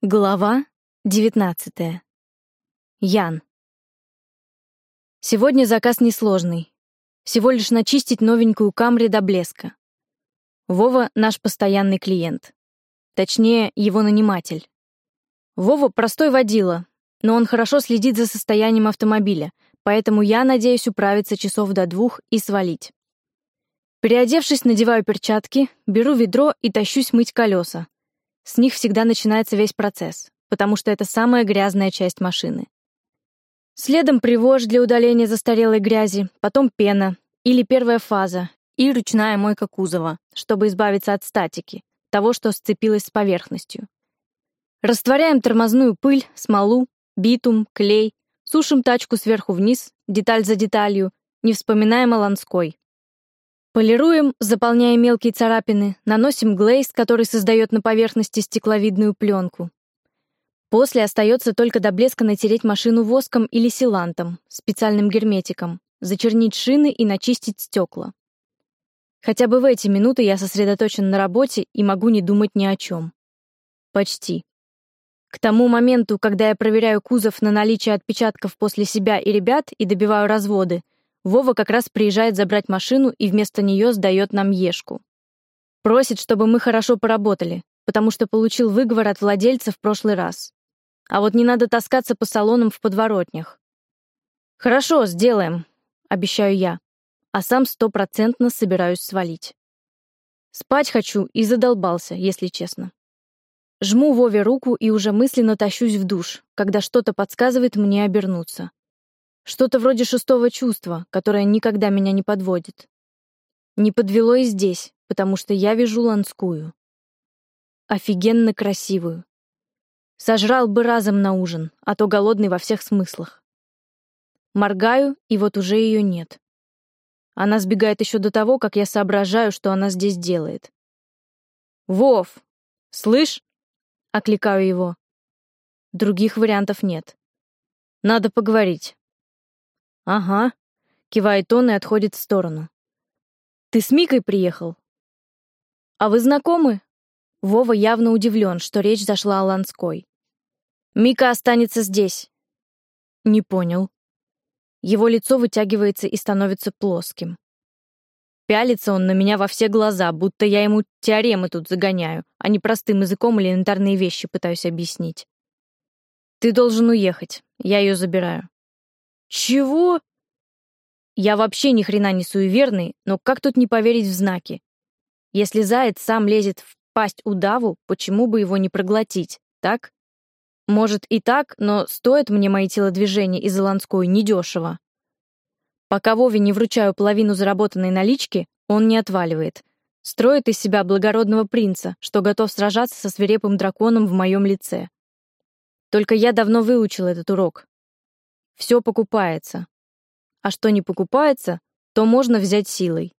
Глава 19. Ян. Сегодня заказ несложный. Всего лишь начистить новенькую Камри до блеска. Вова — наш постоянный клиент. Точнее, его наниматель. Вова — простой водила, но он хорошо следит за состоянием автомобиля, поэтому я надеюсь управиться часов до двух и свалить. Переодевшись, надеваю перчатки, беру ведро и тащусь мыть колеса, с них всегда начинается весь процесс, потому что это самая грязная часть машины. Следом привож для удаления застарелой грязи, потом пена, или первая фаза, и ручная мойка кузова, чтобы избавиться от статики, того, что сцепилось с поверхностью. Растворяем тормозную пыль, смолу, битум, клей, сушим тачку сверху вниз, деталь за деталью, не вспоминаем о Ланской. Полируем, заполняя мелкие царапины, наносим глейс, который создает на поверхности стекловидную пленку. После остается только до блеска натереть машину воском или силантом, специальным герметиком, зачернить шины и начистить стекла. Хотя бы в эти минуты я сосредоточен на работе и могу не думать ни о чем. Почти. К тому моменту, когда я проверяю кузов на наличие отпечатков после себя и ребят и добиваю разводы, Вова как раз приезжает забрать машину и вместо нее сдает нам Ешку. Просит, чтобы мы хорошо поработали, потому что получил выговор от владельца в прошлый раз. А вот не надо таскаться по салонам в подворотнях. «Хорошо, сделаем», — обещаю я, а сам стопроцентно собираюсь свалить. Спать хочу и задолбался, если честно. Жму Вове руку и уже мысленно тащусь в душ, когда что-то подсказывает мне обернуться. Что-то вроде шестого чувства, которое никогда меня не подводит. Не подвело и здесь, потому что я вижу Ланскую. Офигенно красивую. Сожрал бы разом на ужин, а то голодный во всех смыслах. Моргаю, и вот уже ее нет. Она сбегает еще до того, как я соображаю, что она здесь делает. «Вов! Слышь?» — окликаю его. Других вариантов нет. Надо поговорить. «Ага», — кивает он и отходит в сторону. «Ты с Микой приехал?» «А вы знакомы?» Вова явно удивлен, что речь зашла о Ланской. «Мика останется здесь». «Не понял». Его лицо вытягивается и становится плоским. Пялится он на меня во все глаза, будто я ему теоремы тут загоняю, а не простым языком элементарные вещи пытаюсь объяснить. «Ты должен уехать. Я ее забираю». «Чего?» Я вообще ни хрена не суеверный, но как тут не поверить в знаки? Если заяц сам лезет в пасть удаву, почему бы его не проглотить, так? Может и так, но стоит мне мои телодвижения из Иланской недешево. Пока Вове не вручаю половину заработанной налички, он не отваливает. Строит из себя благородного принца, что готов сражаться со свирепым драконом в моем лице. Только я давно выучил этот урок. Все покупается. А что не покупается, то можно взять силой.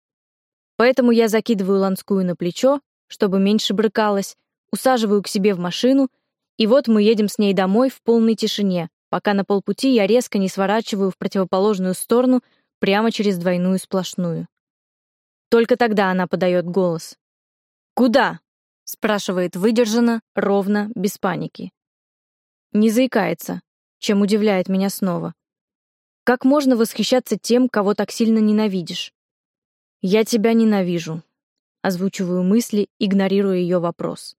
Поэтому я закидываю Ланскую на плечо, чтобы меньше брыкалась, усаживаю к себе в машину, и вот мы едем с ней домой в полной тишине, пока на полпути я резко не сворачиваю в противоположную сторону прямо через двойную сплошную. Только тогда она подает голос. «Куда?» — спрашивает выдержанно, ровно, без паники. Не заикается, чем удивляет меня снова. Как можно восхищаться тем, кого так сильно ненавидишь? «Я тебя ненавижу», — озвучиваю мысли, игнорируя ее вопрос.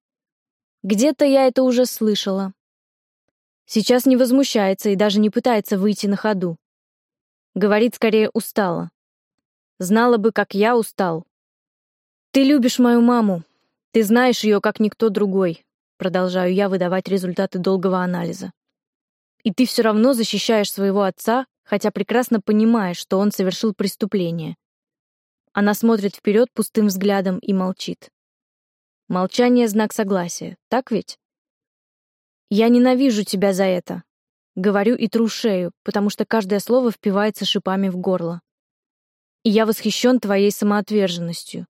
«Где-то я это уже слышала». Сейчас не возмущается и даже не пытается выйти на ходу. Говорит скорее устала. Знала бы, как я устал. «Ты любишь мою маму. Ты знаешь ее, как никто другой», продолжаю я выдавать результаты долгого анализа. И ты все равно защищаешь своего отца, хотя прекрасно понимаешь, что он совершил преступление. Она смотрит вперед пустым взглядом и молчит. Молчание — знак согласия, так ведь? «Я ненавижу тебя за это», — говорю и тру шею, потому что каждое слово впивается шипами в горло. И я восхищен твоей самоотверженностью.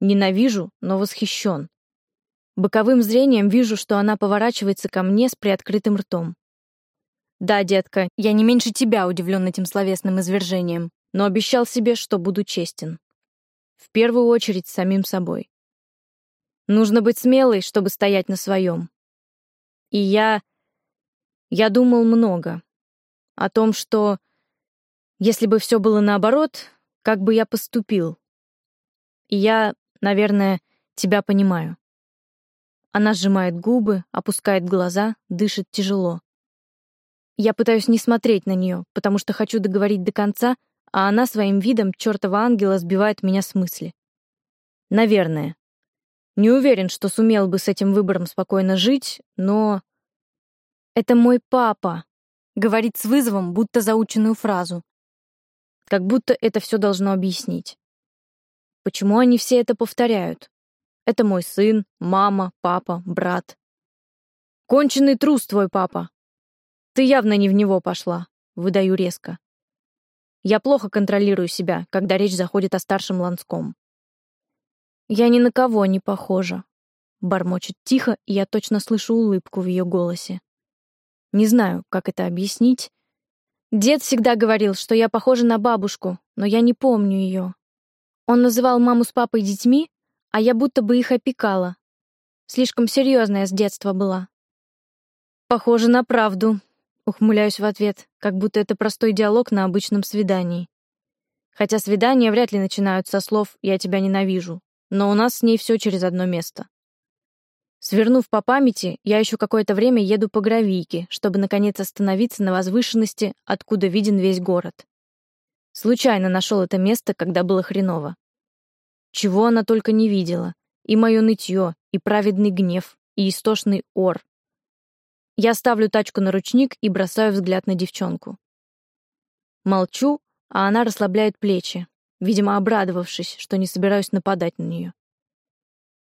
Ненавижу, но восхищен. Боковым зрением вижу, что она поворачивается ко мне с приоткрытым ртом. Да, детка, я не меньше тебя удивлен этим словесным извержением, но обещал себе, что буду честен. В первую очередь самим собой. Нужно быть смелой, чтобы стоять на своем. И я... Я думал много. О том, что... Если бы все было наоборот, как бы я поступил. И я, наверное, тебя понимаю. Она сжимает губы, опускает глаза, дышит тяжело. Я пытаюсь не смотреть на нее, потому что хочу договорить до конца, а она своим видом чертова ангела сбивает меня с мысли. Наверное. Не уверен, что сумел бы с этим выбором спокойно жить, но... «Это мой папа», — говорит с вызовом, будто заученную фразу. Как будто это все должно объяснить. Почему они все это повторяют? Это мой сын, мама, папа, брат. Конченый трус твой папа. Ты явно не в него пошла, выдаю резко. Я плохо контролирую себя, когда речь заходит о старшем Ланском. Я ни на кого не похожа. Бормочет тихо, и я точно слышу улыбку в ее голосе. Не знаю, как это объяснить. Дед всегда говорил, что я похожа на бабушку, но я не помню ее. Он называл маму с папой детьми, а я будто бы их опекала. Слишком серьезная с детства была. Похоже на правду, ухмыляюсь в ответ, как будто это простой диалог на обычном свидании. Хотя свидания вряд ли начинают со слов «я тебя ненавижу», но у нас с ней все через одно место. Свернув по памяти, я еще какое-то время еду по гравийке, чтобы наконец остановиться на возвышенности, откуда виден весь город. Случайно нашел это место, когда было хреново. Чего она только не видела. И мое нытье, и праведный гнев, и истошный ор. Я ставлю тачку на ручник и бросаю взгляд на девчонку. Молчу, а она расслабляет плечи, видимо, обрадовавшись, что не собираюсь нападать на нее.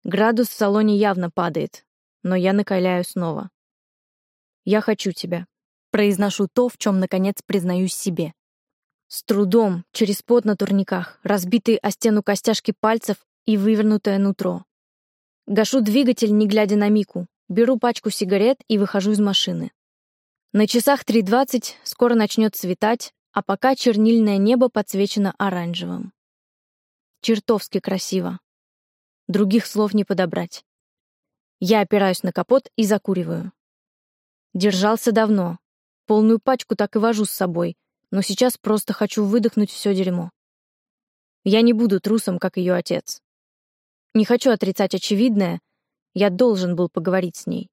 Градус в салоне явно падает, но я накаляю снова. «Я хочу тебя», — произношу то, в чем, наконец, признаюсь себе. С трудом, через пот на турниках, разбитые о стену костяшки пальцев и вывернутое нутро. Гашу двигатель, не глядя на Мику, беру пачку сигарет и выхожу из машины. На часах 3.20 скоро начнет светать, а пока чернильное небо подсвечено оранжевым. Чертовски красиво. Других слов не подобрать. Я опираюсь на капот и закуриваю. Держался давно. Полную пачку так и вожу с собой, но сейчас просто хочу выдохнуть все дерьмо. Я не буду трусом, как ее отец. Не хочу отрицать очевидное, я должен был поговорить с ней.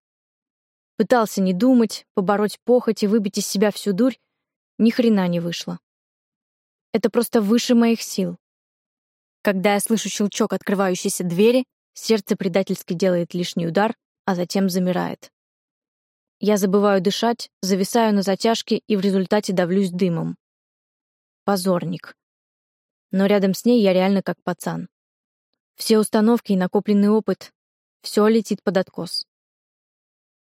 Пытался не думать, побороть похоть и выбить из себя всю дурь, ни хрена не вышло. Это просто выше моих сил. Когда я слышу щелчок открывающейся двери, сердце предательски делает лишний удар, а затем замирает. Я забываю дышать, зависаю на затяжке и в результате давлюсь дымом. Позорник. Но рядом с ней я реально как пацан. Все установки и накопленный опыт, все летит под откос.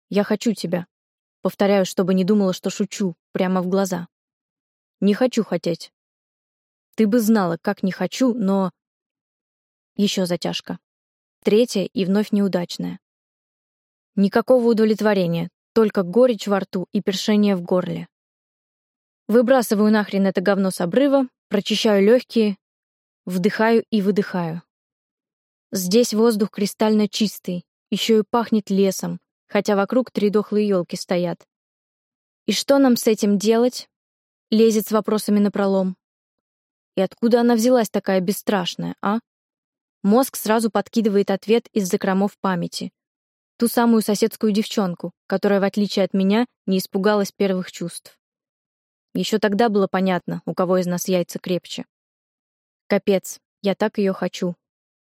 Я хочу тебя. Повторяю, чтобы не думала, что шучу, прямо в глаза. Не хочу хотеть. Ты бы знала, как не хочу, но... Еще затяжка. Третья и вновь неудачная. Никакого удовлетворения, только горечь во рту и першение в горле. Выбрасываю нахрен это говно с обрыва, прочищаю легкие, вдыхаю и выдыхаю. Здесь воздух кристально чистый, еще и пахнет лесом, хотя вокруг три дохлые елки стоят. И что нам с этим делать? Лезет с вопросами напролом. И откуда она взялась такая бесстрашная, а? Мозг сразу подкидывает ответ из закромов памяти. Ту самую соседскую девчонку, которая, в отличие от меня, не испугалась первых чувств. Еще тогда было понятно, у кого из нас яйца крепче. Капец, я так ее хочу.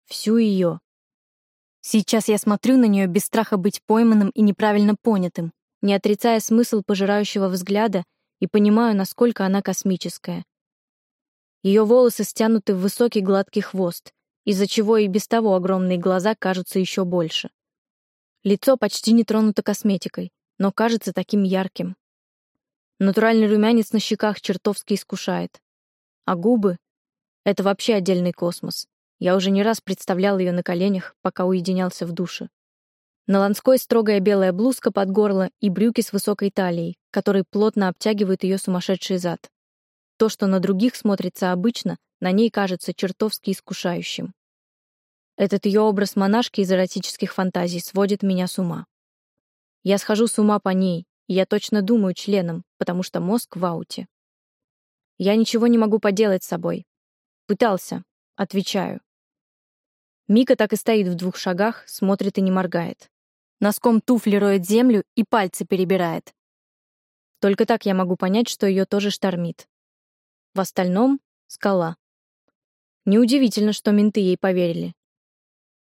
Всю ее. Сейчас я смотрю на нее без страха быть пойманным и неправильно понятым, не отрицая смысл пожирающего взгляда и понимаю, насколько она космическая. Ее волосы стянуты в высокий гладкий хвост, из-за чего и без того огромные глаза кажутся еще больше. Лицо почти не тронуто косметикой, но кажется таким ярким. Натуральный румянец на щеках чертовски искушает. А губы — это вообще отдельный космос. Я уже не раз представлял ее на коленях, пока уединялся в душе. На Ланской строгая белая блузка под горло и брюки с высокой талией, которые плотно обтягивают ее сумасшедший зад. То, что на других смотрится обычно, на ней кажется чертовски искушающим. Этот ее образ монашки из эротических фантазий сводит меня с ума. Я схожу с ума по ней, и я точно думаю членом, потому что мозг в ауте. Я ничего не могу поделать с собой. Пытался. Отвечаю. Мика так и стоит в двух шагах, смотрит и не моргает. Носком туфли роет землю и пальцы перебирает. Только так я могу понять, что ее тоже штормит. В остальном — скала. Неудивительно, что менты ей поверили.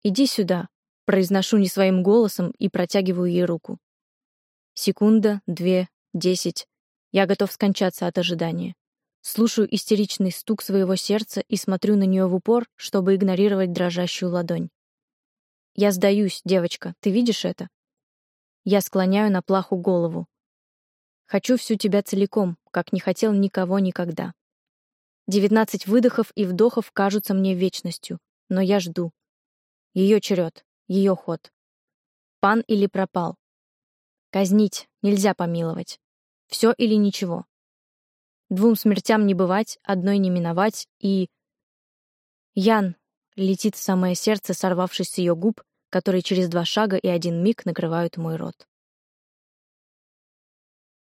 «Иди сюда», — произношу не своим голосом и протягиваю ей руку. Секунда, две, десять. Я готов скончаться от ожидания. Слушаю истеричный стук своего сердца и смотрю на нее в упор, чтобы игнорировать дрожащую ладонь. «Я сдаюсь, девочка, ты видишь это?» Я склоняю на плаху голову. Хочу всю тебя целиком, как не хотел никого никогда. Девятнадцать выдохов и вдохов кажутся мне вечностью, но я жду. Ее черед, ее ход. Пан или пропал. Казнить нельзя помиловать. Все или ничего. Двум смертям не бывать, одной не миновать, и... Ян летит в самое сердце, сорвавшись с ее губ, которые через два шага и один миг накрывают мой рот.